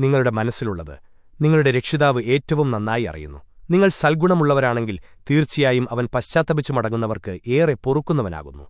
നിങ്ങളുടെ മനസ്സിലുള്ളത്. നിങ്ങളുടെ രക്ഷിതാവ് ഏറ്റവും നന്നായി അറിയുന്നു. നിങ്ങൾ സൽഗുണമുള്ളവരാണെങ്കിൽ തീർച്ചയായും അവൻ പശ്ചാത്തപിച്ചു മടങ്ങുന്നവർക്ക് ഏറെ പൊറുക്കുന്നവനാകുന്നു.